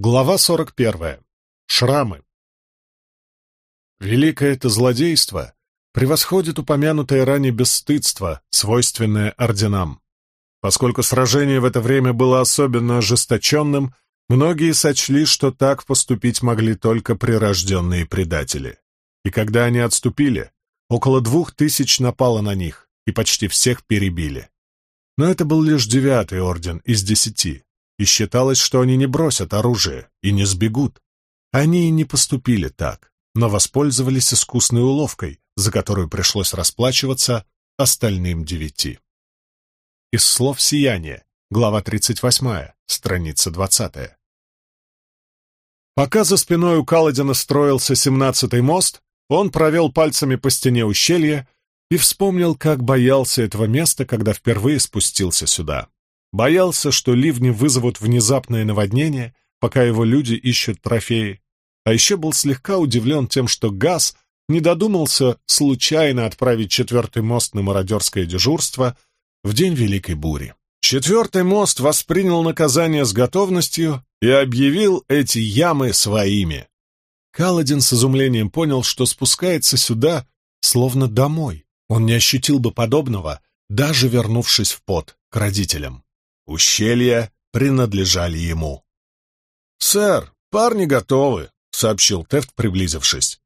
Глава 41. Шрамы. Великое это злодейство превосходит упомянутое ранее бесстыдство, свойственное орденам. Поскольку сражение в это время было особенно ожесточенным, многие сочли, что так поступить могли только прирожденные предатели. И когда они отступили, около двух тысяч напало на них, и почти всех перебили. Но это был лишь девятый орден из десяти, и считалось, что они не бросят оружие и не сбегут. Они и не поступили так, но воспользовались искусной уловкой, за которую пришлось расплачиваться остальным девяти. Из слов «Сияние», глава 38, страница 20. Пока за спиной у Каладина строился семнадцатый мост, он провел пальцами по стене ущелья и вспомнил, как боялся этого места, когда впервые спустился сюда. Боялся, что ливни вызовут внезапное наводнение, пока его люди ищут трофеи. А еще был слегка удивлен тем, что Газ не додумался случайно отправить четвертый мост на мародерское дежурство в день Великой Бури. Четвертый мост воспринял наказание с готовностью и объявил эти ямы своими. Каладин с изумлением понял, что спускается сюда, словно домой. Он не ощутил бы подобного, даже вернувшись в пот к родителям. Ущелья принадлежали ему. «Сэр, парни готовы», — сообщил Тефт, приблизившись.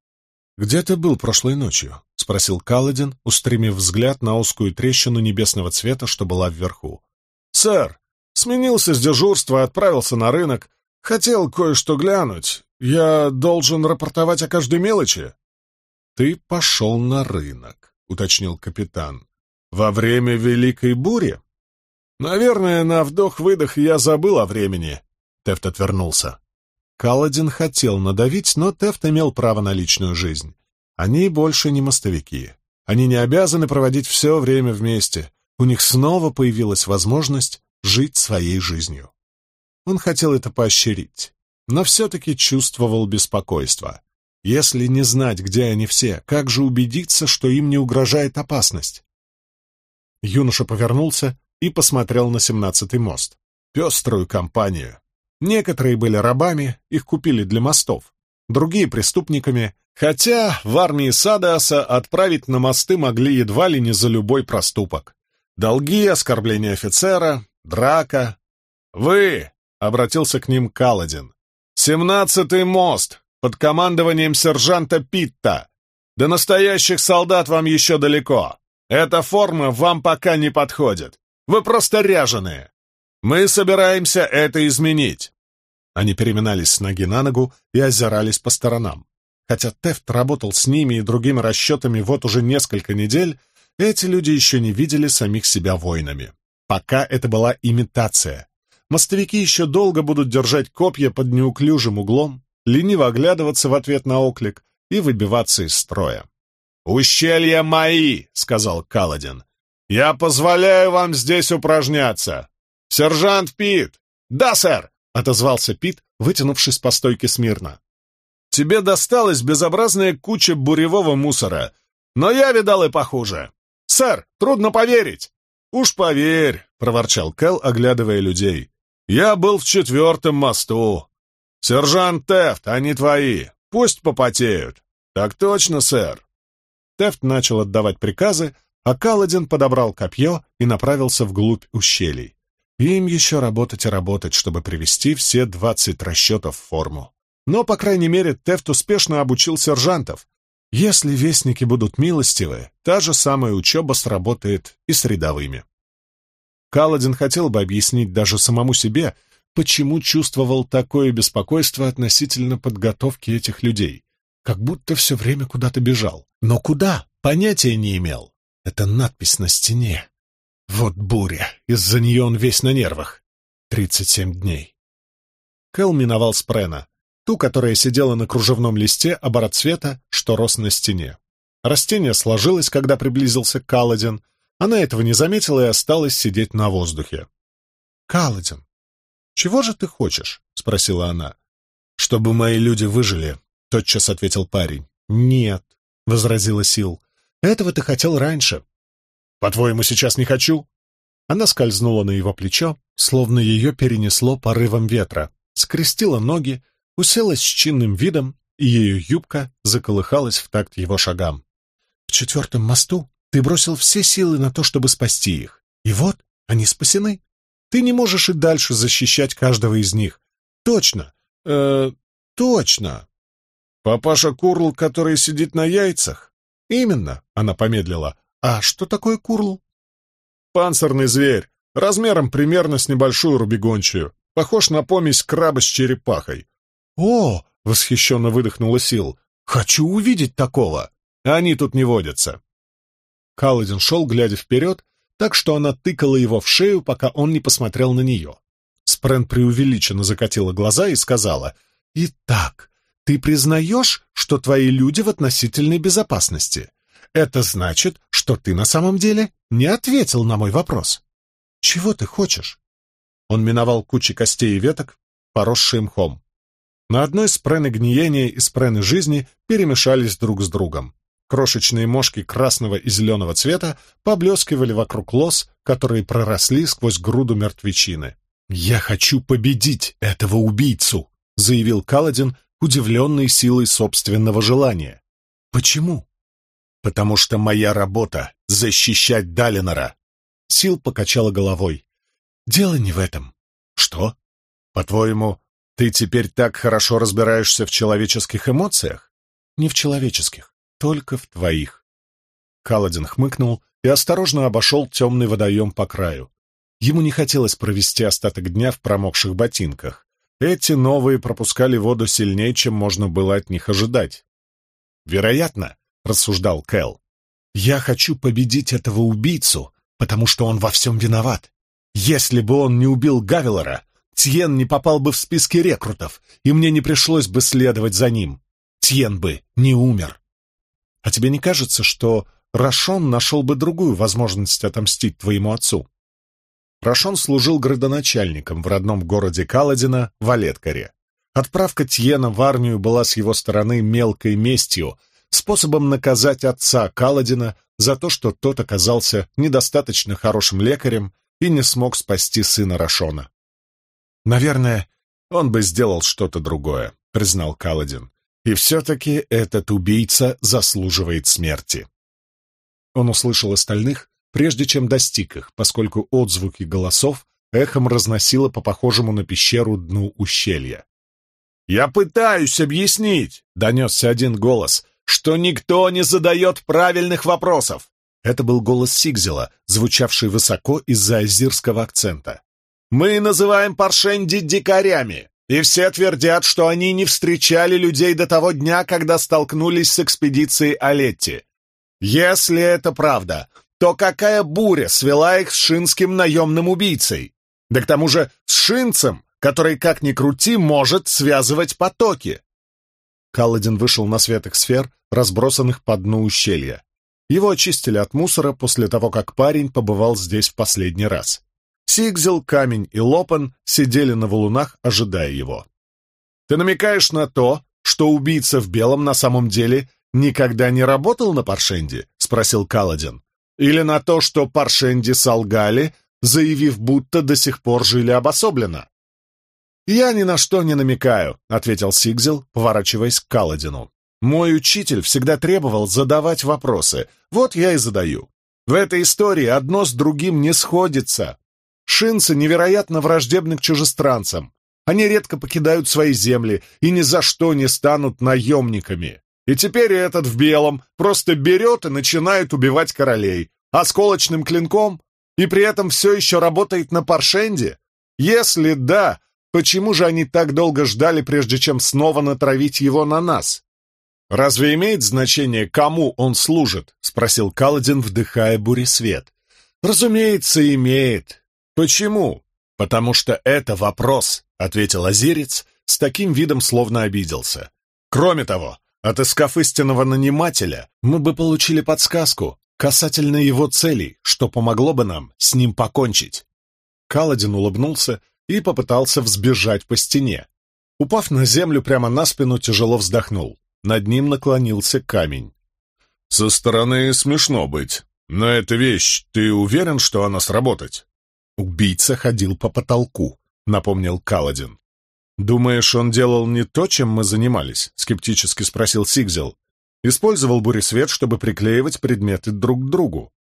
«Где ты был прошлой ночью?» — спросил Каладин, устремив взгляд на узкую трещину небесного цвета, что была вверху. «Сэр, сменился с дежурства отправился на рынок. Хотел кое-что глянуть. Я должен рапортовать о каждой мелочи». «Ты пошел на рынок», — уточнил капитан. «Во время Великой Бури?» «Наверное, на вдох-выдох я забыл о времени», — Тефт отвернулся. Каладин хотел надавить, но Тефт имел право на личную жизнь. Они больше не мостовики. Они не обязаны проводить все время вместе. У них снова появилась возможность жить своей жизнью. Он хотел это поощрить, но все-таки чувствовал беспокойство. Если не знать, где они все, как же убедиться, что им не угрожает опасность? Юноша повернулся и посмотрел на семнадцатый мост. Пеструю компанию. Некоторые были рабами, их купили для мостов, другие — преступниками, хотя в армии Садаса отправить на мосты могли едва ли не за любой проступок. Долги, оскорбления офицера, драка. «Вы!» — обратился к ним Каладин. «Семнадцатый мост под командованием сержанта Питта. До настоящих солдат вам еще далеко. Эта форма вам пока не подходит. Вы просто ряженые. Мы собираемся это изменить. Они переминались с ноги на ногу и озирались по сторонам. Хотя Тефт работал с ними и другими расчетами вот уже несколько недель, эти люди еще не видели самих себя воинами. Пока это была имитация. Мостовики еще долго будут держать копья под неуклюжим углом, лениво оглядываться в ответ на оклик и выбиваться из строя. «Ущелья мои!» — сказал Каладин. «Я позволяю вам здесь упражняться! Сержант Пит!» «Да, сэр!» — отозвался Пит, вытянувшись по стойке смирно. «Тебе досталась безобразная куча буревого мусора, но я видал и похуже. Сэр, трудно поверить!» «Уж поверь!» — проворчал Кэл, оглядывая людей. «Я был в четвертом мосту. Сержант Тефт, они твои. Пусть попотеют». «Так точно, сэр». Тефт начал отдавать приказы, а Каладин подобрал копье и направился вглубь ущелий. Им еще работать и работать, чтобы привести все двадцать расчетов в форму. Но, по крайней мере, Тефт успешно обучил сержантов. Если вестники будут милостивы, та же самая учеба сработает и с рядовыми. Каладин хотел бы объяснить даже самому себе, почему чувствовал такое беспокойство относительно подготовки этих людей, как будто все время куда-то бежал. Но куда? Понятия не имел. Это надпись на стене. Вот буря. Из-за нее он весь на нервах. Тридцать семь дней. Кэл миновал Спрена, ту, которая сидела на кружевном листе обороцвета, что рос на стене. Растение сложилось, когда приблизился Каладин. Она этого не заметила и осталась сидеть на воздухе. «Каладин, чего же ты хочешь?» — спросила она. «Чтобы мои люди выжили», — тотчас ответил парень. «Нет», — возразила Сил. Этого ты хотел раньше. По-твоему, сейчас не хочу? Она скользнула на его плечо, словно ее перенесло порывом ветра. скрестила ноги, уселась с чинным видом, и ее юбка заколыхалась в такт его шагам. «В четвертом мосту ты бросил все силы на то, чтобы спасти их. И вот они спасены. Ты не можешь и дальше защищать каждого из них. Точно, э, точно. Папаша Курл, который сидит на яйцах? Именно, она помедлила. А что такое Курл? Панцирный зверь, размером примерно с небольшую рубегончую. Похож на помесь краба с черепахой. О, восхищенно выдохнула Сил. Хочу увидеть такого. Они тут не водятся. Каладин шел, глядя вперед, так что она тыкала его в шею, пока он не посмотрел на нее. Спрен преувеличенно закатила глаза и сказала, «Итак, ты признаешь, что твои люди в относительной безопасности? Это значит, что ты на самом деле не ответил на мой вопрос. Чего ты хочешь?» Он миновал кучи костей и веток, поросшие мхом. На одной спрены гниения и спрены жизни перемешались друг с другом. Крошечные мошки красного и зеленого цвета поблескивали вокруг лос, которые проросли сквозь груду мертвечины. «Я хочу победить этого убийцу!» — заявил Каладин, удивленный силой собственного желания. «Почему?» «Потому что моя работа — защищать Далинора!» Сил покачала головой. «Дело не в этом». «Что? По-твоему, ты теперь так хорошо разбираешься в человеческих эмоциях?» «Не в человеческих только в твоих. Каладин хмыкнул и осторожно обошел темный водоем по краю. Ему не хотелось провести остаток дня в промокших ботинках. Эти новые пропускали воду сильнее, чем можно было от них ожидать. «Вероятно», — рассуждал Кэл, — «я хочу победить этого убийцу, потому что он во всем виноват. Если бы он не убил Гавелора, Тьен не попал бы в списки рекрутов, и мне не пришлось бы следовать за ним. Тьен бы не умер. А тебе не кажется, что Рашон нашел бы другую возможность отомстить твоему отцу? Рашон служил градоначальником в родном городе Каладина, Валеткаре. Отправка Тьена в армию была с его стороны мелкой местью, способом наказать отца Каладина за то, что тот оказался недостаточно хорошим лекарем и не смог спасти сына Рашона. «Наверное, он бы сделал что-то другое», — признал Каладин. И все-таки этот убийца заслуживает смерти. Он услышал остальных, прежде чем достиг их, поскольку отзвуки голосов эхом разносило по похожему на пещеру дну ущелья. «Я пытаюсь объяснить», — донесся один голос, — «что никто не задает правильных вопросов». Это был голос Сигзела, звучавший высоко из-за азирского акцента. «Мы называем Паршенди дикарями. И все твердят, что они не встречали людей до того дня, когда столкнулись с экспедицией Олетти. Если это правда, то какая буря свела их с шинским наемным убийцей? Да к тому же с шинцем, который, как ни крути, может связывать потоки. Каладин вышел на свет их сфер, разбросанных по дну ущелья. Его очистили от мусора после того, как парень побывал здесь в последний раз. Сигзел, Камень и Лопан сидели на валунах, ожидая его. «Ты намекаешь на то, что убийца в белом на самом деле никогда не работал на Паршенде?» — спросил Каладин. «Или на то, что Паршенди солгали, заявив, будто до сих пор жили обособленно?» «Я ни на что не намекаю», — ответил Сигзел, поворачиваясь к Каладину. «Мой учитель всегда требовал задавать вопросы. Вот я и задаю. В этой истории одно с другим не сходится. Шинцы невероятно враждебны к чужестранцам. Они редко покидают свои земли и ни за что не станут наемниками. И теперь этот в белом просто берет и начинает убивать королей, осколочным клинком, и при этом все еще работает на Паршенде? Если да, почему же они так долго ждали, прежде чем снова натравить его на нас? «Разве имеет значение, кому он служит?» — спросил Каладин, вдыхая буресвет. «Разумеется, имеет. «Почему?» «Потому что это вопрос», — ответил Азирец с таким видом, словно обиделся. «Кроме того, отыскав истинного нанимателя, мы бы получили подсказку касательно его целей, что помогло бы нам с ним покончить». Каладин улыбнулся и попытался взбежать по стене. Упав на землю прямо на спину, тяжело вздохнул. Над ним наклонился камень. «Со стороны смешно быть, но эта вещь, ты уверен, что она сработать?» «Убийца ходил по потолку», — напомнил Каладин. «Думаешь, он делал не то, чем мы занимались?» — скептически спросил Сигзел. «Использовал буресвет, чтобы приклеивать предметы друг к другу.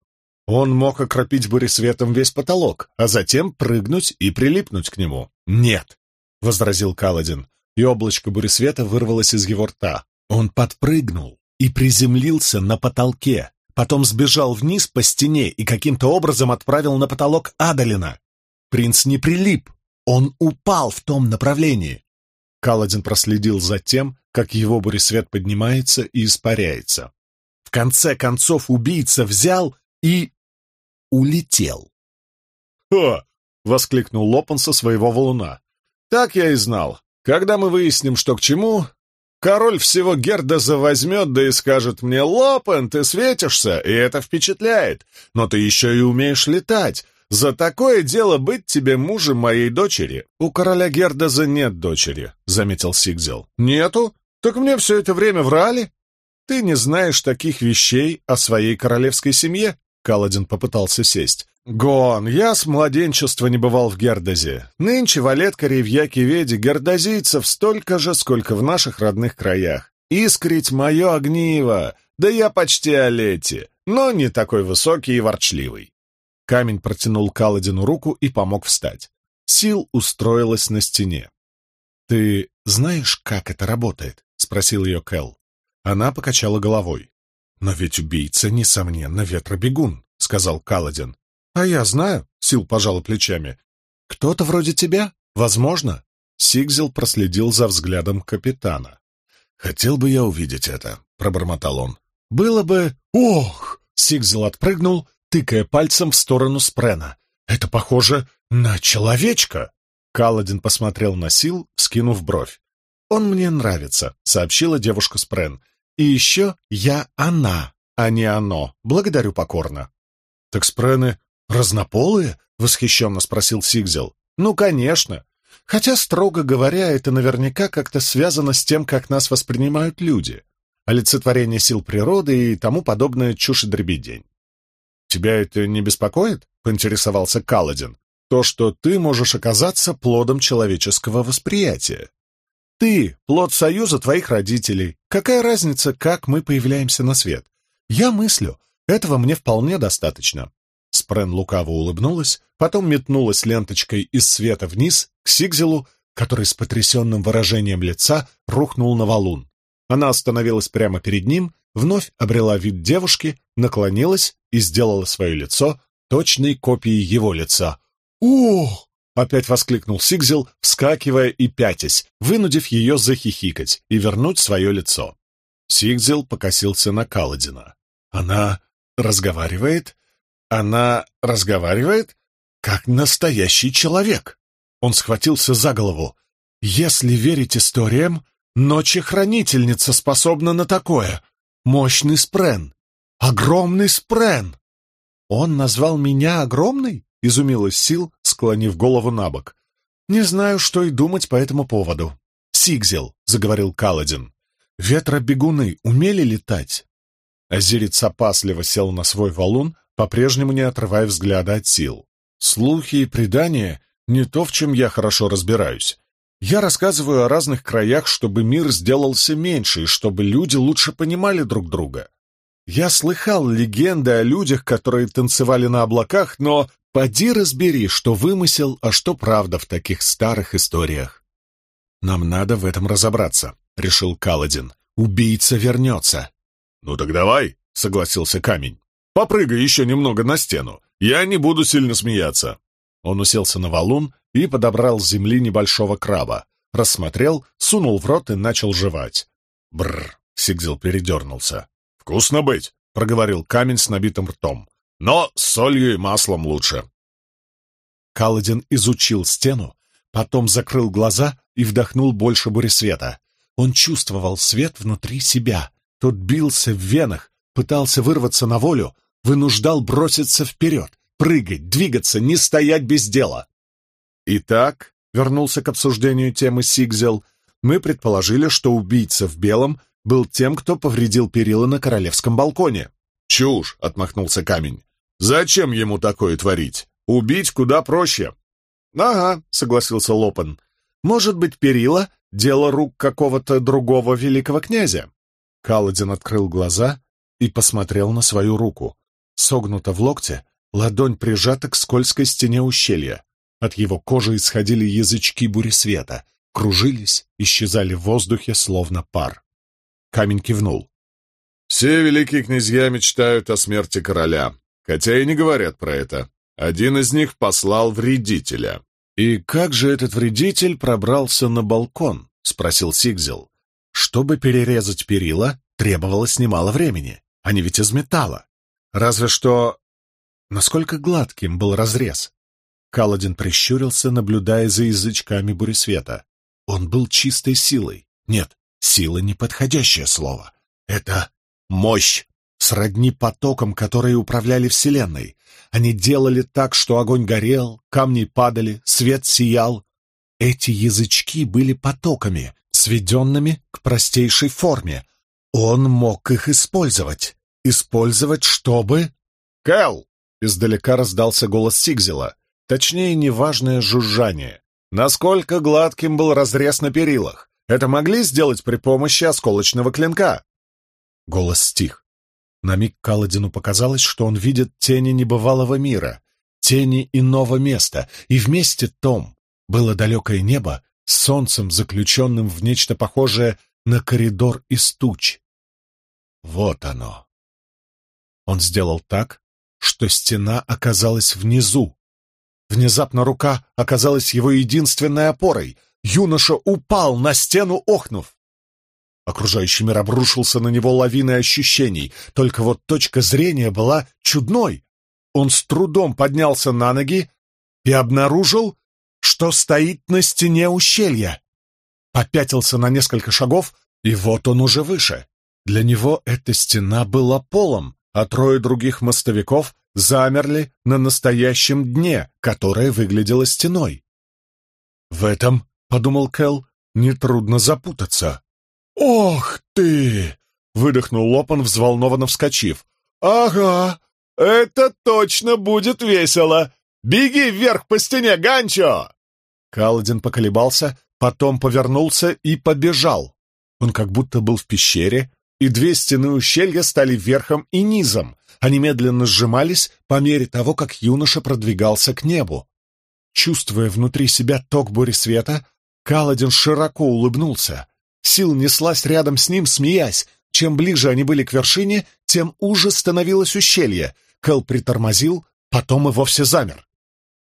Он мог окропить буресветом весь потолок, а затем прыгнуть и прилипнуть к нему. «Нет!» — возразил Каладин, и облачко буресвета вырвалось из его рта. Он подпрыгнул и приземлился на потолке, потом сбежал вниз по стене и каким-то образом отправил на потолок Адалина. Принц не прилип, он упал в том направлении. Каладин проследил за тем, как его буресвет поднимается и испаряется. В конце концов убийца взял и улетел. «Ха!» — воскликнул Лопан со своего валуна. «Так я и знал. Когда мы выясним, что к чему, король всего Гердоза возьмет, да и скажет мне, «Лопен, ты светишься, и это впечатляет, но ты еще и умеешь летать. За такое дело быть тебе мужем моей дочери». «У короля Гердоза нет дочери», — заметил Сигзел. «Нету? Так мне все это время врали?» «Ты не знаешь таких вещей о своей королевской семье?» Каладин попытался сесть. «Гон, я с младенчества не бывал в Гердозе. Нынче в Олеткаре и в Якиведе гердозийцев столько же, сколько в наших родных краях. Искрить мое огниво, да я почти Олете, но не такой высокий и ворчливый». Камень протянул Каладину руку и помог встать. Сил устроилась на стене. «Ты знаешь, как это работает?» — спросил ее Кэл. Она покачала головой. «Но ведь убийца, несомненно, ветробегун», — сказал Каладин. «А я знаю», — Сил пожал плечами. «Кто-то вроде тебя? Возможно». Сигзел проследил за взглядом капитана. «Хотел бы я увидеть это», — пробормотал он. «Было бы... Ох!» — Сигзел отпрыгнул, тыкая пальцем в сторону Спрена. «Это похоже на человечка!» Каладин посмотрел на Сил, скинув бровь. «Он мне нравится», — сообщила девушка Спрен. И еще я она, а не оно. Благодарю покорно. — Так спрены разнополые? — восхищенно спросил Сигзел. — Ну, конечно. Хотя, строго говоря, это наверняка как-то связано с тем, как нас воспринимают люди. Олицетворение сил природы и тому подобное чушь и дребедень. «Тебя это не беспокоит?» — поинтересовался Каладин. «То, что ты можешь оказаться плодом человеческого восприятия. Ты — плод союза твоих родителей. Какая разница, как мы появляемся на свет? Я мыслю, этого мне вполне достаточно. Спрен лукаво улыбнулась, потом метнулась ленточкой из света вниз к Сигзелу, который с потрясенным выражением лица рухнул на валун. Она остановилась прямо перед ним, вновь обрела вид девушки, наклонилась и сделала свое лицо точной копией его лица. «Ох!» — опять воскликнул Сигзел, вскакивая и пятясь, вынудив ее захихикать и вернуть свое лицо. Сигзел покосился на Каладина. «Она разговаривает? Она разговаривает? Как настоящий человек!» Он схватился за голову. «Если верить историям, Ночи-хранительница способна на такое. Мощный спрен. Огромный спрен!» «Он назвал меня огромной?» — изумилась Сил, склонив голову на бок. «Не знаю, что и думать по этому поводу». «Сигзел», — заговорил Каладин, — «ветробегуны умели летать?» Азирец опасливо сел на свой валун, по-прежнему не отрывая взгляда от сил. «Слухи и предания — не то, в чем я хорошо разбираюсь. Я рассказываю о разных краях, чтобы мир сделался меньше и чтобы люди лучше понимали друг друга. Я слыхал легенды о людях, которые танцевали на облаках, но Поди разбери, что вымысел, а что правда в таких старых историях. Нам надо в этом разобраться, решил Каладин. Убийца вернется. Ну так давай, согласился камень. Попрыгай еще немного на стену. Я не буду сильно смеяться. Он уселся на валун и подобрал с земли небольшого краба, рассмотрел, сунул в рот и начал жевать. Бррр, Сигзил передернулся. «Вкусно быть», — проговорил камень с набитым ртом. Но с солью и маслом лучше. Каладин изучил стену, потом закрыл глаза и вдохнул больше буресвета. Он чувствовал свет внутри себя. Тот бился в венах, пытался вырваться на волю, вынуждал броситься вперед, прыгать, двигаться, не стоять без дела. Итак, вернулся к обсуждению темы Сигзел, мы предположили, что убийца в белом был тем, кто повредил перила на королевском балконе. «Чушь!» — отмахнулся камень. Зачем ему такое творить? Убить куда проще. — Ага, — согласился Лопен. Может быть, перила — дело рук какого-то другого великого князя? Каладин открыл глаза и посмотрел на свою руку. Согнута в локте, ладонь прижата к скользкой стене ущелья. От его кожи исходили язычки буресвета, кружились, исчезали в воздухе, словно пар. Камень кивнул. «Все великие князья мечтают о смерти короля, хотя и не говорят про это. Один из них послал вредителя». «И как же этот вредитель пробрался на балкон?» — спросил Сигзел. «Чтобы перерезать перила, требовалось немало времени. Они ведь из металла. Разве что... Насколько гладким был разрез? Каладин прищурился, наблюдая за язычками буресвета. Он был чистой силой. Нет, сила — неподходящее слово. Это мощь, сродни потокам, которые управляли Вселенной. Они делали так, что огонь горел, камни падали, свет сиял. Эти язычки были потоками, сведенными к простейшей форме. Он мог их использовать. Использовать, чтобы... «Кэл!» — издалека раздался голос Сигзела. Точнее, неважное жужжание. Насколько гладким был разрез на перилах? Это могли сделать при помощи осколочного клинка? Голос стих. На миг Каладину показалось, что он видит тени небывалого мира, тени иного места, и вместе том было далекое небо с солнцем, заключенным в нечто похожее на коридор из туч. Вот оно. Он сделал так, что стена оказалась внизу. Внезапно рука оказалась его единственной опорой. Юноша упал на стену, охнув. Окружающий мир обрушился на него лавиной ощущений, только вот точка зрения была чудной. Он с трудом поднялся на ноги и обнаружил, что стоит на стене ущелья. Попятился на несколько шагов, и вот он уже выше. Для него эта стена была полом, а трое других мостовиков замерли на настоящем дне, которое выглядело стеной. «В этом, — подумал Кэл, — нетрудно запутаться». «Ох ты!» — выдохнул Лопан, взволнованно вскочив. «Ага, это точно будет весело! Беги вверх по стене, Ганчо!» Каладин поколебался, потом повернулся и побежал. Он как будто был в пещере, и две стены ущелья стали верхом и низом. Они медленно сжимались по мере того, как юноша продвигался к небу. Чувствуя внутри себя ток бури света, Каладин широко улыбнулся. Сил неслась рядом с ним, смеясь. Чем ближе они были к вершине, тем уже становилось ущелье. Кэл притормозил, потом и вовсе замер.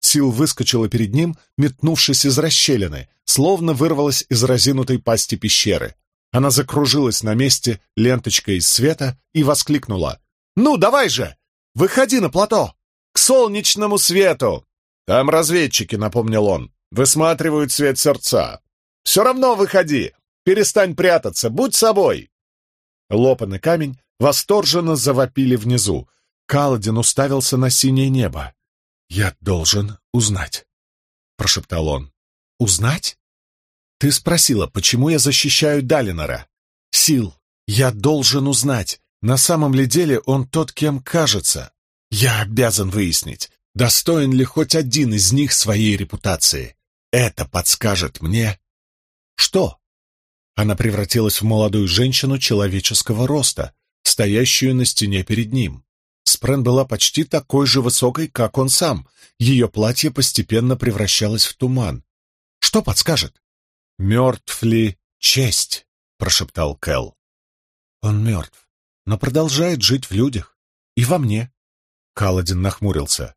Сил выскочила перед ним, метнувшись из расщелины, словно вырвалась из разинутой пасти пещеры. Она закружилась на месте ленточкой из света и воскликнула. «Ну, давай же! Выходи на плато! К солнечному свету!» «Там разведчики», — напомнил он, — «высматривают свет сердца. Все равно выходи! Перестань прятаться, будь собой!» Лопан и камень восторженно завопили внизу. Каладин уставился на синее небо. «Я должен узнать», — прошептал он. «Узнать? Ты спросила, почему я защищаю Далинора. Сил, я должен узнать, на самом ли деле он тот, кем кажется. Я обязан выяснить, достоин ли хоть один из них своей репутации. Это подскажет мне... Что? Она превратилась в молодую женщину человеческого роста, стоящую на стене перед ним. Спрен была почти такой же высокой, как он сам. Ее платье постепенно превращалось в туман. Что подскажет? «Мертв ли честь?» — прошептал Кэл. «Он мертв, но продолжает жить в людях. И во мне». Каладин нахмурился.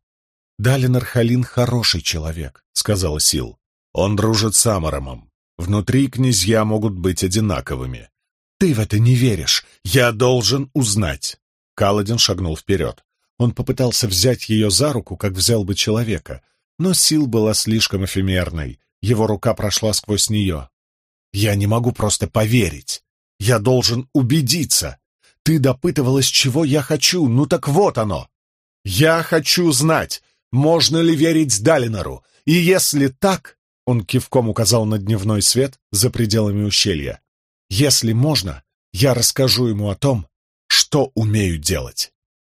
«Далин Архалин хороший человек», — сказала Сил. «Он дружит с Амаромом. Внутри князья могут быть одинаковыми. Ты в это не веришь. Я должен узнать». Каладин шагнул вперед. Он попытался взять ее за руку, как взял бы человека, но Сил была слишком эфемерной, его рука прошла сквозь нее. «Я не могу просто поверить. Я должен убедиться. Ты допытывалась, чего я хочу, ну так вот оно. Я хочу знать, можно ли верить Далинору, и если так...» Он кивком указал на дневной свет за пределами ущелья. «Если можно, я расскажу ему о том, что умею делать.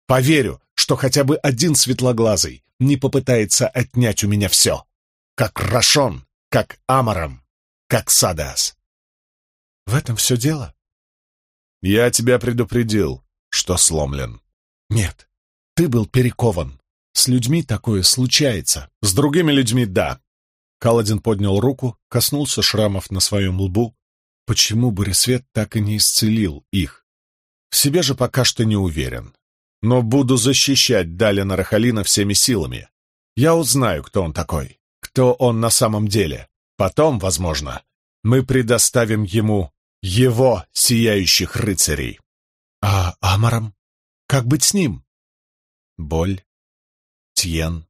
Поверю, что хотя бы один светлоглазый не попытается отнять у меня все, как Рашон как Амаром. как Садас. В этом все дело? Я тебя предупредил, что сломлен. Нет, ты был перекован. С людьми такое случается. С другими людьми — да. Каладин поднял руку, коснулся шрамов на своем лбу. Почему Борисвет так и не исцелил их? В себе же пока что не уверен. Но буду защищать Далина Рахалина всеми силами. Я узнаю, кто он такой, кто он на самом деле. Потом, возможно, мы предоставим ему его сияющих рыцарей. А Амаром? Как быть с ним? Боль, Тьен.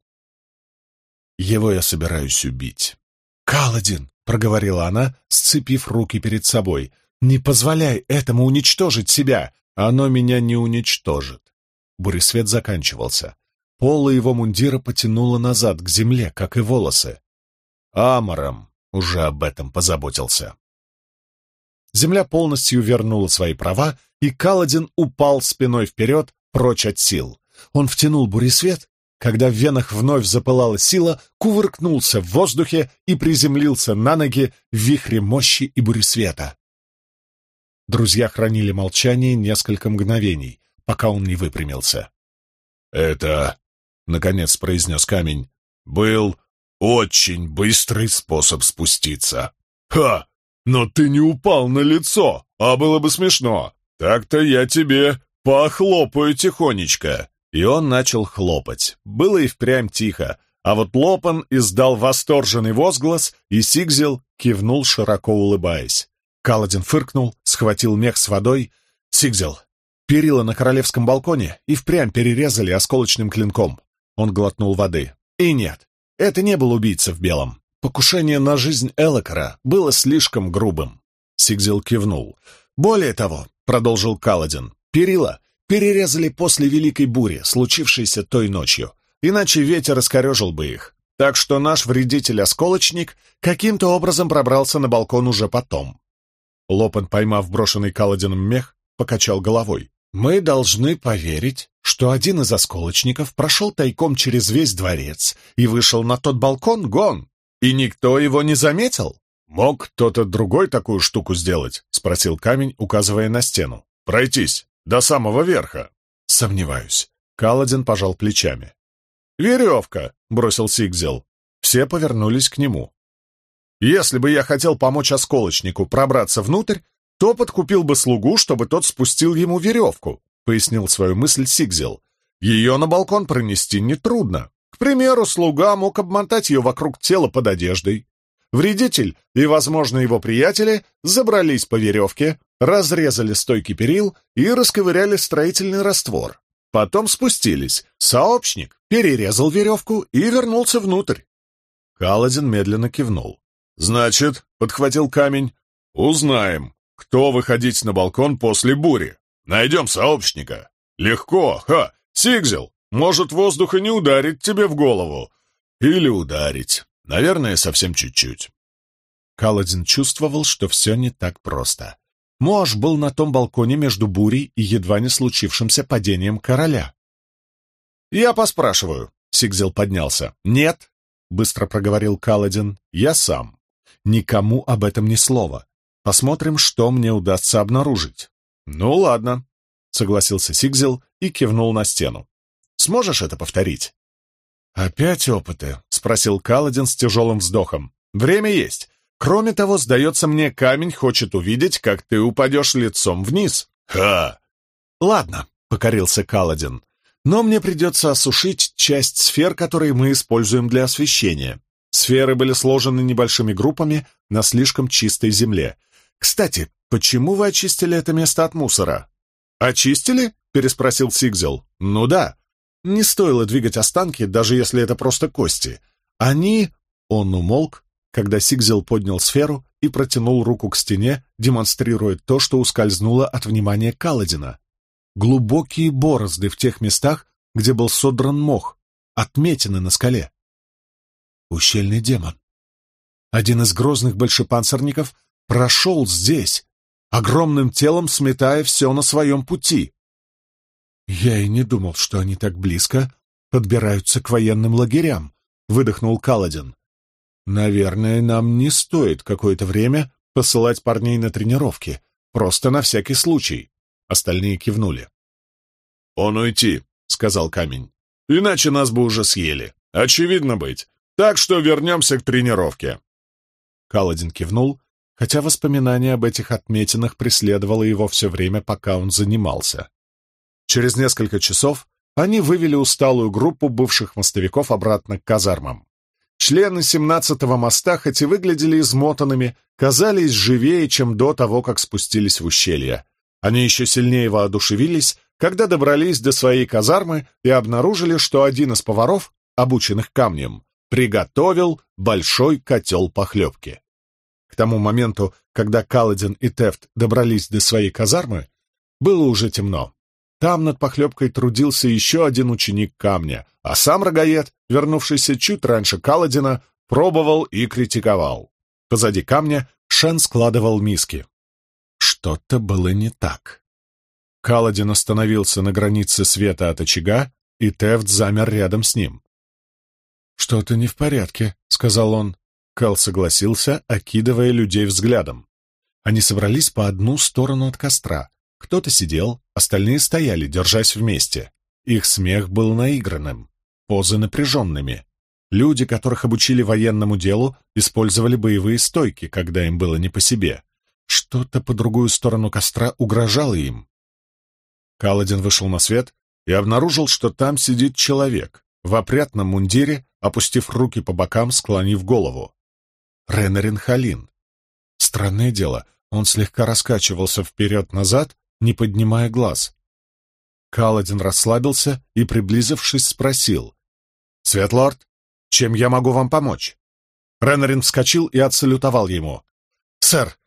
Его я собираюсь убить. «Каладин!» — проговорила она, сцепив руки перед собой. «Не позволяй этому уничтожить себя! Оно меня не уничтожит!» Буресвет заканчивался. Полы его мундира потянуло назад к земле, как и волосы. Амором уже об этом позаботился. Земля полностью вернула свои права, и Каладин упал спиной вперед, прочь от сил. Он втянул буресвет, когда в венах вновь запылала сила, кувыркнулся в воздухе и приземлился на ноги в вихре мощи и буресвета. Друзья хранили молчание несколько мгновений, пока он не выпрямился. «Это, — наконец произнес камень, — был очень быстрый способ спуститься. Ха! Но ты не упал на лицо, а было бы смешно. Так-то я тебе похлопаю тихонечко. И он начал хлопать. Было и впрямь тихо, а вот Лопан издал восторженный возглас, и Сигзел кивнул, широко улыбаясь. Каладин фыркнул, схватил мех с водой. «Сигзел, перила на королевском балконе и впрямь перерезали осколочным клинком». Он глотнул воды. «И нет, это не был убийца в белом. Покушение на жизнь Элокара было слишком грубым». Сигзел кивнул. «Более того», — продолжил Каладин, — «перила перерезали после великой бури, случившейся той ночью, иначе ветер искорежил бы их. Так что наш вредитель-осколочник каким-то образом пробрался на балкон уже потом. Лопен, поймав брошенный Каладином мех, покачал головой. «Мы должны поверить, что один из осколочников прошел тайком через весь дворец и вышел на тот балкон гон, и никто его не заметил. Мог кто-то другой такую штуку сделать?» — спросил камень, указывая на стену. «Пройтись». До самого верха. Сомневаюсь. Каладин пожал плечами. «Веревка!» — бросил Сигзел. Все повернулись к нему. «Если бы я хотел помочь осколочнику пробраться внутрь, то подкупил бы слугу, чтобы тот спустил ему веревку», — пояснил свою мысль Сигзел. «Ее на балкон пронести нетрудно. К примеру, слуга мог обмотать ее вокруг тела под одеждой. Вредитель и, возможно, его приятели забрались по веревке, разрезали стойки перил и расковыряли строительный раствор. Потом спустились. Сообщник перерезал веревку и вернулся внутрь. Каладин медленно кивнул. «Значит, — подхватил камень, — узнаем, кто выходить на балкон после бури. Найдем сообщника. Легко, ха! Сигзел, может, воздуха не ударить тебе в голову. Или ударить. Наверное, совсем чуть-чуть». Каладин чувствовал, что все не так просто. Мош был на том балконе между бурей и едва не случившимся падением короля. «Я поспрашиваю», — Сигзел поднялся. «Нет», — быстро проговорил Каладин, — «я сам. Никому об этом ни слова. Посмотрим, что мне удастся обнаружить». «Ну, ладно», — согласился Сигзел и кивнул на стену. «Сможешь это повторить?» «Опять опыты?» — спросил Каладин с тяжелым вздохом. «Время есть. Кроме того, сдается мне, камень хочет увидеть, как ты упадешь лицом вниз. Ха! Ладно, покорился Каладин. Но мне придется осушить часть сфер, которые мы используем для освещения. Сферы были сложены небольшими группами на слишком чистой земле. Кстати, почему вы очистили это место от мусора? Очистили? переспросил Сигзел. Ну да. Не стоило двигать останки, даже если это просто кости. Они... Он умолк, когда Сигзел поднял сферу и протянул руку к стене, демонстрируя то, что ускользнуло от внимания Каладина. Глубокие борозды в тех местах, где был содран мох, отметины на скале. Ущельный демон. Один из грозных большепанцирников прошел здесь, огромным телом сметая все на своем пути. Я и не думал, что они так близко подбираются к военным лагерям, выдохнул Каладин. Наверное, нам не стоит какое-то время посылать парней на тренировки, просто на всякий случай. Остальные кивнули. «Он уйти», — сказал камень. «Иначе нас бы уже съели. Очевидно быть. Так что вернемся к тренировке». Каладин кивнул, хотя воспоминание об этих отметинах преследовало его все время, пока он занимался. Через несколько часов они вывели усталую группу бывших мостовиков обратно к казармам. Члены семнадцатого моста, хоть и выглядели измотанными, казались живее, чем до того, как спустились в ущелье. Они еще сильнее воодушевились, когда добрались до своей казармы и обнаружили, что один из поваров, обученных камнем, приготовил большой котел похлебки. К тому моменту, когда Каладин и Тефт добрались до своей казармы, было уже темно. Там над похлебкой трудился еще один ученик камня, а сам Рогаед, вернувшийся чуть раньше Каладина, пробовал и критиковал. Позади камня Шен складывал миски. Что-то было не так. Каладин остановился на границе света от очага, и Тефт замер рядом с ним. «Что-то не в порядке», — сказал он. Кал согласился, окидывая людей взглядом. Они собрались по одну сторону от костра. Кто-то сидел, остальные стояли, держась вместе. Их смех был наигранным, позы напряженными. Люди, которых обучили военному делу, использовали боевые стойки, когда им было не по себе. Что-то по другую сторону костра угрожало им. Каладин вышел на свет и обнаружил, что там сидит человек в опрятном мундире, опустив руки по бокам, склонив голову. Ренарин Халин. Странное дело, он слегка раскачивался вперед-назад, не поднимая глаз. Каладин расслабился и, приблизившись, спросил. «Светлорд, чем я могу вам помочь?» Ренарин вскочил и отсалютовал ему. «Сэр,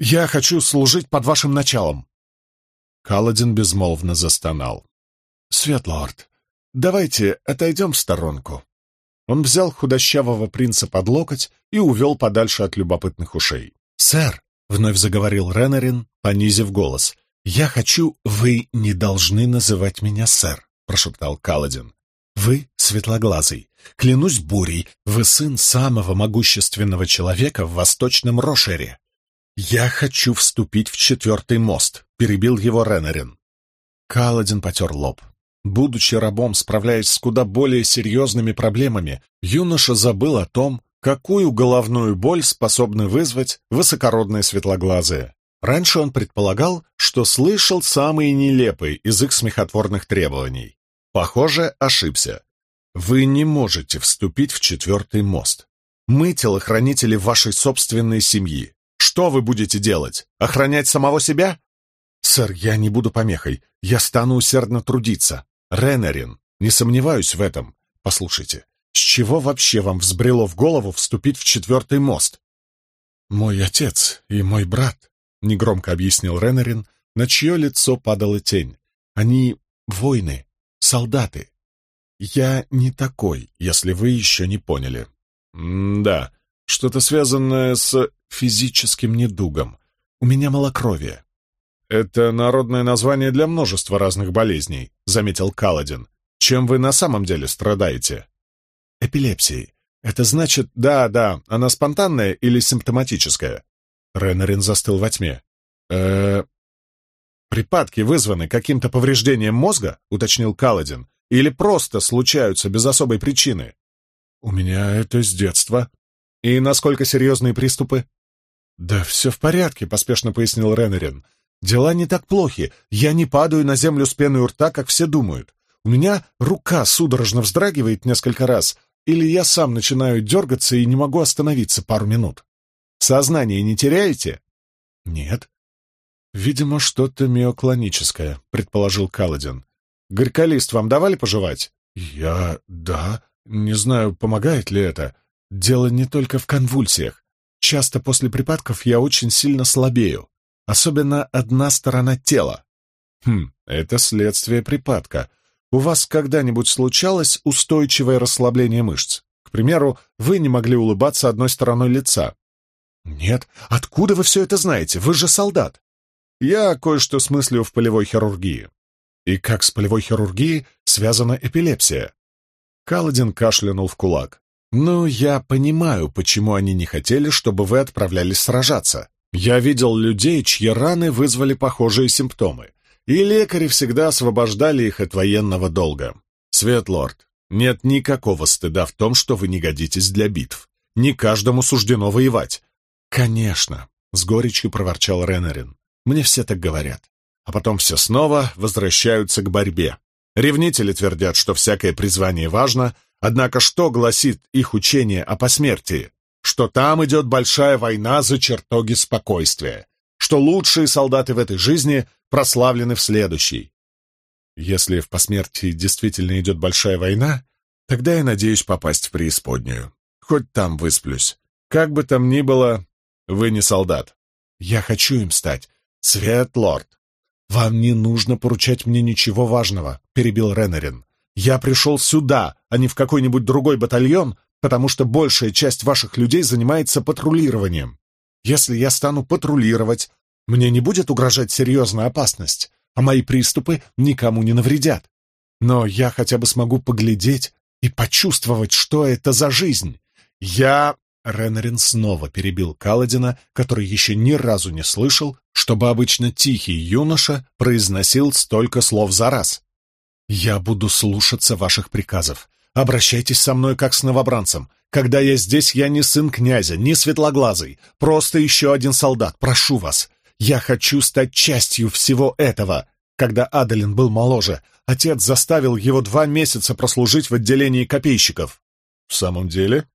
я хочу служить под вашим началом!» Каладин безмолвно застонал. «Светлорд, давайте отойдем в сторонку. Он взял худощавого принца под локоть и увел подальше от любопытных ушей. «Сэр!» — вновь заговорил Ренарин, понизив голос. «Я хочу...» «Вы не должны называть меня сэр», — прошептал Каладин. «Вы светлоглазый. Клянусь бурей, вы сын самого могущественного человека в Восточном Рошере». «Я хочу вступить в четвертый мост», — перебил его Ренарин. Каладин потер лоб. Будучи рабом, справляясь с куда более серьезными проблемами, юноша забыл о том, какую головную боль способны вызвать высокородные светлоглазые. Раньше он предполагал, что слышал самые нелепые из их смехотворных требований. Похоже, ошибся. Вы не можете вступить в четвертый мост. Мы телохранители вашей собственной семьи. Что вы будете делать? Охранять самого себя? Сэр, я не буду помехой. Я стану усердно трудиться. Ренарин, не сомневаюсь в этом. Послушайте, с чего вообще вам взбрело в голову вступить в четвертый мост? Мой отец и мой брат, негромко объяснил Ренарин, на чье лицо падала тень. Они воины, солдаты. Я не такой, если вы еще не поняли. М да, что-то связанное с физическим недугом. У меня малокровие. «Это народное название для множества разных болезней», — заметил Каладин. «Чем вы на самом деле страдаете?» «Эпилепсией. Это значит, да, да, она спонтанная или симптоматическая?» Ренарин застыл во тьме. э «Припадки вызваны каким-то повреждением мозга?» — уточнил Каладин. «Или просто случаются без особой причины?» «У меня это с детства». «И насколько серьезные приступы?» «Да все в порядке», — поспешно пояснил Ренарин. Дела не так плохи. Я не падаю на землю с пеной у рта, как все думают. У меня рука судорожно вздрагивает несколько раз, или я сам начинаю дергаться и не могу остановиться пару минут. Сознание не теряете? Нет. Видимо, что-то миоклоническое, предположил Каладин. Горьколист вам давали пожевать? Я... да. Не знаю, помогает ли это. Дело не только в конвульсиях. Часто после припадков я очень сильно слабею особенно одна сторона тела. Хм, это следствие припадка. У вас когда-нибудь случалось устойчивое расслабление мышц? К примеру, вы не могли улыбаться одной стороной лица. Нет. Откуда вы все это знаете? Вы же солдат. Я кое-что смыслю в полевой хирургии. И как с полевой хирургией связана эпилепсия? Каладин кашлянул в кулак. «Ну, я понимаю, почему они не хотели, чтобы вы отправлялись сражаться. Я видел людей, чьи раны вызвали похожие симптомы, и лекари всегда освобождали их от военного долга. Светлорд, нет никакого стыда в том, что вы не годитесь для битв. Не каждому суждено воевать». «Конечно», — с горечью проворчал Ренарин. «Мне все так говорят. А потом все снова возвращаются к борьбе. Ревнители твердят, что всякое призвание важно, однако что гласит их учение о посмертии? Что там идет большая война за чертоги спокойствия, что лучшие солдаты в этой жизни прославлены в следующей. Если в посмертии действительно идет большая война, тогда я надеюсь попасть в преисподнюю. Хоть там высплюсь. Как бы там ни было, вы не солдат. Я хочу им стать. Свет, лорд. «Вам не нужно поручать мне ничего важного», — перебил Реннерин. «Я пришел сюда, а не в какой-нибудь другой батальон, потому что большая часть ваших людей занимается патрулированием. Если я стану патрулировать, мне не будет угрожать серьезная опасность, а мои приступы никому не навредят. Но я хотя бы смогу поглядеть и почувствовать, что это за жизнь. Я Ренарин снова перебил Каладина, который еще ни разу не слышал, чтобы обычно тихий юноша произносил столько слов за раз. «Я буду слушаться ваших приказов. Обращайтесь со мной как с новобранцем. Когда я здесь, я не сын князя, не светлоглазый, просто еще один солдат. Прошу вас, я хочу стать частью всего этого». Когда Адалин был моложе, отец заставил его два месяца прослужить в отделении копейщиков. «В самом деле?»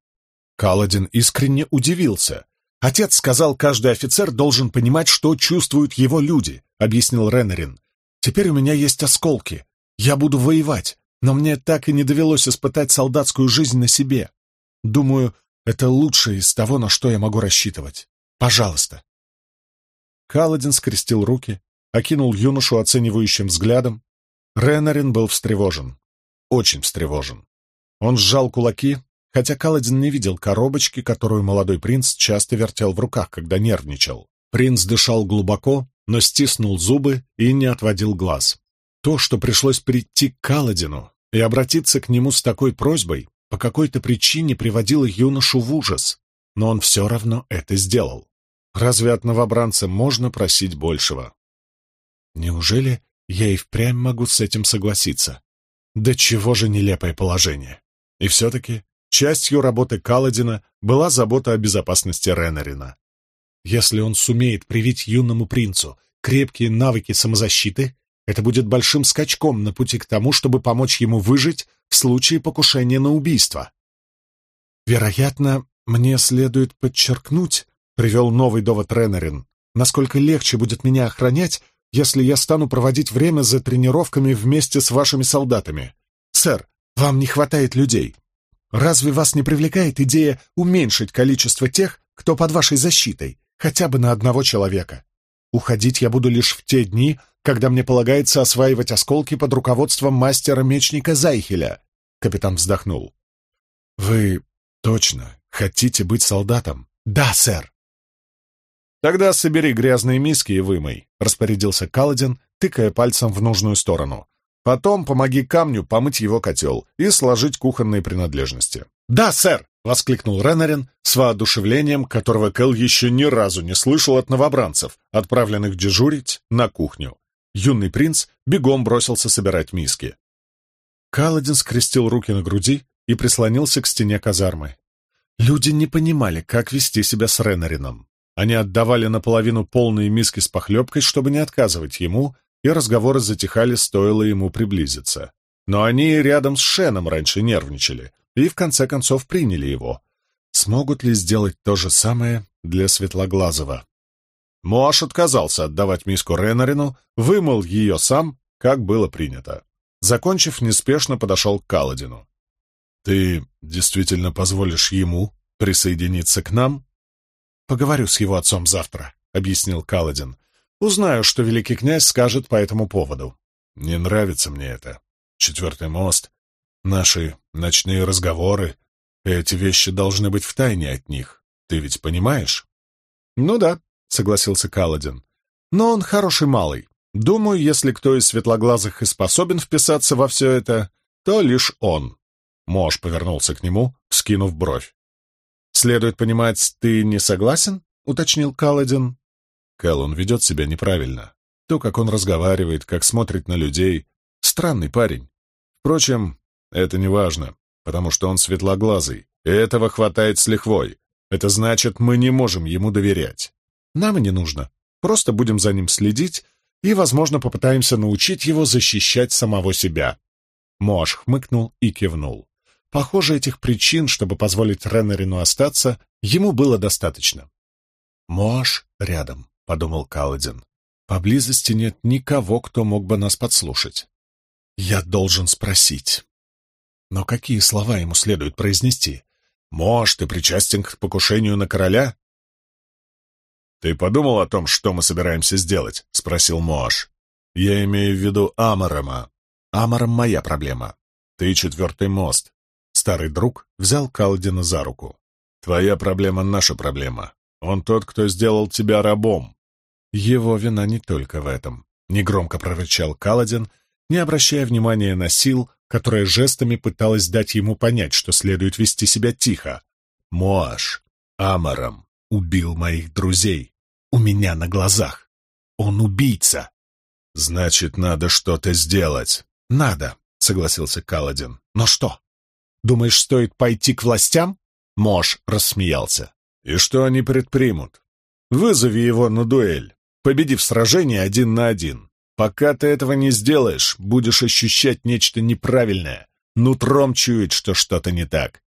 Каладин искренне удивился. «Отец сказал, каждый офицер должен понимать, что чувствуют его люди», — объяснил Реннерин. «Теперь у меня есть осколки. Я буду воевать, но мне так и не довелось испытать солдатскую жизнь на себе. Думаю, это лучшее из того, на что я могу рассчитывать. Пожалуйста». Каладин скрестил руки, окинул юношу оценивающим взглядом. Реннерин был встревожен. Очень встревожен. Он сжал кулаки, хотя Каладин не видел коробочки, которую молодой принц часто вертел в руках, когда нервничал. Принц дышал глубоко, но стиснул зубы и не отводил глаз. То, что пришлось прийти к Каладину и обратиться к нему с такой просьбой, по какой-то причине приводило юношу в ужас, но он все равно это сделал. Разве от новобранца можно просить большего? Неужели я и впрямь могу с этим согласиться? Да чего же нелепое положение? И все-таки Частью работы Каладина была забота о безопасности Ренарина. Если он сумеет привить юному принцу крепкие навыки самозащиты, это будет большим скачком на пути к тому, чтобы помочь ему выжить в случае покушения на убийство. Вероятно, мне следует подчеркнуть, привел новый довод Ренарин, насколько легче будет меня охранять, если я стану проводить время за тренировками вместе с вашими солдатами. Сэр, вам не хватает людей. Разве вас не привлекает идея уменьшить количество тех, кто под вашей защитой, хотя бы на одного человека? Уходить я буду лишь в те дни, когда мне полагается осваивать осколки под руководством мастера-мечника Зайхеля. Капитан вздохнул. Вы точно хотите быть солдатом? Да, сэр. Тогда собери грязные миски и вымой, распорядился Каладин, тыкая пальцем в нужную сторону. Потом помоги камню помыть его котел и сложить кухонные принадлежности. «Да, сэр!» — воскликнул Ренарин с воодушевлением, которого Кэл еще ни разу не слышал от новобранцев, отправленных дежурить на кухню. Юный принц бегом бросился собирать миски. Каладин скрестил руки на груди и прислонился к стене казармы. Люди не понимали, как вести себя с Ренарином. Они отдавали наполовину полные миски с похлебкой, чтобы не отказывать ему, и разговоры затихали, стоило ему приблизиться. Но они рядом с Шеном раньше нервничали и в конце концов приняли его. Смогут ли сделать то же самое для Светлоглазого? Моаш отказался отдавать миску Ренарину, вымыл ее сам, как было принято. Закончив, неспешно подошел к Каладину. «Ты действительно позволишь ему присоединиться к нам?» «Поговорю с его отцом завтра», — объяснил Каладин. Узнаю, что великий князь скажет по этому поводу. Не нравится мне это. Четвертый мост, наши ночные разговоры. Эти вещи должны быть в тайне от них. Ты ведь понимаешь? Ну да, согласился Каладин. Но он хороший малый. Думаю, если кто из светлоглазых и способен вписаться во все это, то лишь он. Мож повернулся к нему, вскинув бровь. «Следует понимать, ты не согласен?» — уточнил Каладин. Кэл, он ведет себя неправильно. То, как он разговаривает, как смотрит на людей. Странный парень. Впрочем, это не важно, потому что он светлоглазый, этого хватает с лихвой. Это значит, мы не можем ему доверять. Нам и не нужно. Просто будем за ним следить и, возможно, попытаемся научить его защищать самого себя. Мош хмыкнул и кивнул. Похоже, этих причин, чтобы позволить Реннерину остаться, ему было достаточно. «Мош рядом», — подумал Каладин. «Поблизости нет никого, кто мог бы нас подслушать. Я должен спросить». Но какие слова ему следует произнести? «Мош, ты причастен к покушению на короля?» «Ты подумал о том, что мы собираемся сделать?» — спросил Мош. «Я имею в виду Амарама. Амарам моя проблема. Ты четвертый мост». Старый друг взял Калдина за руку. «Твоя проблема — наша проблема. Он тот, кто сделал тебя рабом». «Его вина не только в этом», — негромко прорычал Каладин, не обращая внимания на сил, которая жестами пыталась дать ему понять, что следует вести себя тихо. «Моаш, Амарам, убил моих друзей у меня на глазах. Он убийца. Значит, надо что-то сделать. Надо, согласился Каладин. Но что? Думаешь, стоит пойти к властям? Мош рассмеялся. И что они предпримут? Вызови его на дуэль, победив сражение один на один. Пока ты этого не сделаешь, будешь ощущать нечто неправильное, нутром чуять, что что-то не так.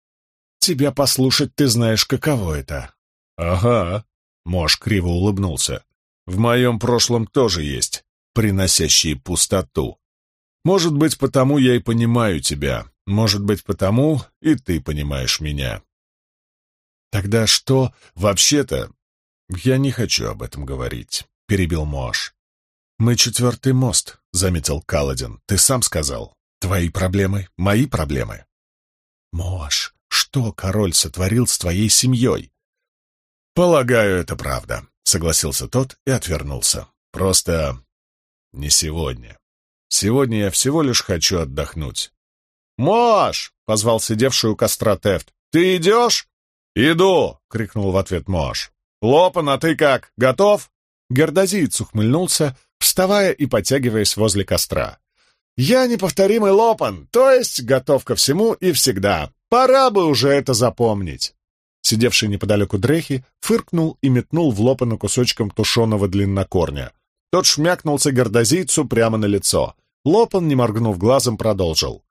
Тебя послушать ты знаешь, каково это. Ага, Мош криво улыбнулся. «В моем прошлом тоже есть, приносящие пустоту. Может быть, потому я и понимаю тебя. Может быть, потому и ты понимаешь меня». «Тогда что? Вообще-то...» «Я не хочу об этом говорить», — перебил Мош. «Мы четвертый мост», — заметил Каладин. «Ты сам сказал. Твои проблемы — мои проблемы». «Мош, что король сотворил с твоей семьей? «Полагаю, это правда», — согласился тот и отвернулся. «Просто не сегодня. Сегодня я всего лишь хочу отдохнуть». «Мош!» — позвал сидевший у костра Тефт. «Ты идешь?» «Иду!» — крикнул в ответ Мош. «Лопан, а ты как? Готов?» Гордозиец ухмыльнулся, вставая и подтягиваясь возле костра. «Я неповторимый Лопан, то есть готов ко всему и всегда. Пора бы уже это запомнить». Сидевший неподалеку Дрехи фыркнул и метнул в Лопана кусочком тушеного длиннокорня. Тот шмякнулся гордозийцу прямо на лицо. Лопан, не моргнув глазом, продолжил.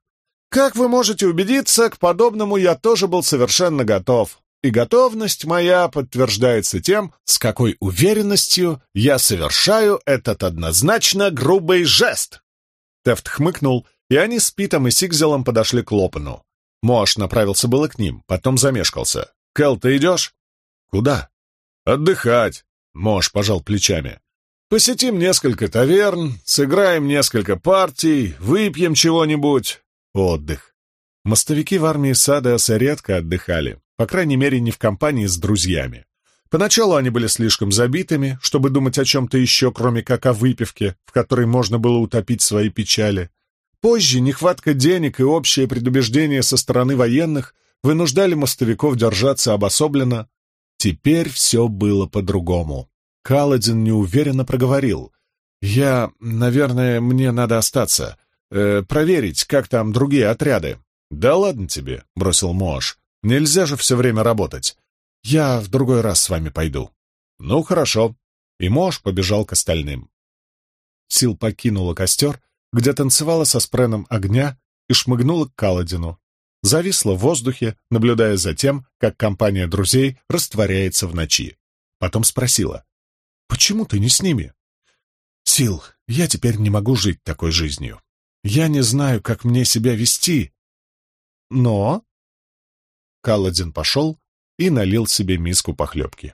«Как вы можете убедиться, к подобному я тоже был совершенно готов. И готовность моя подтверждается тем, с какой уверенностью я совершаю этот однозначно грубый жест». Тефт хмыкнул, и они с Питом и Сигзелом подошли к Лопану. Мош направился было к ним, потом замешкался. Кэл, ты идешь?» «Куда?» «Отдыхать», — Мош пожал плечами. «Посетим несколько таверн, сыграем несколько партий, выпьем чего-нибудь. Отдых». Мостовики в армии Садеаса редко отдыхали, по крайней мере, не в компании с друзьями. Поначалу они были слишком забитыми, чтобы думать о чем-то еще, кроме как о выпивке, в которой можно было утопить свои печали. Позже нехватка денег и общее предубеждение со стороны военных вынуждали мостовиков держаться обособленно. Теперь все было по-другому. Каладин неуверенно проговорил. «Я, наверное, мне надо остаться. Э, проверить, как там другие отряды». «Да ладно тебе», — бросил Мош. «Нельзя же все время работать. Я в другой раз с вами пойду». «Ну, хорошо». И Мош побежал к остальным. Сил покинула костер, где танцевала со спреном огня и шмыгнула к Каладину зависла в воздухе, наблюдая за тем, как компания друзей растворяется в ночи. Потом спросила, «Почему ты не с ними?» «Сил, я теперь не могу жить такой жизнью. Я не знаю, как мне себя вести. Но...» Каладин пошел и налил себе миску похлебки.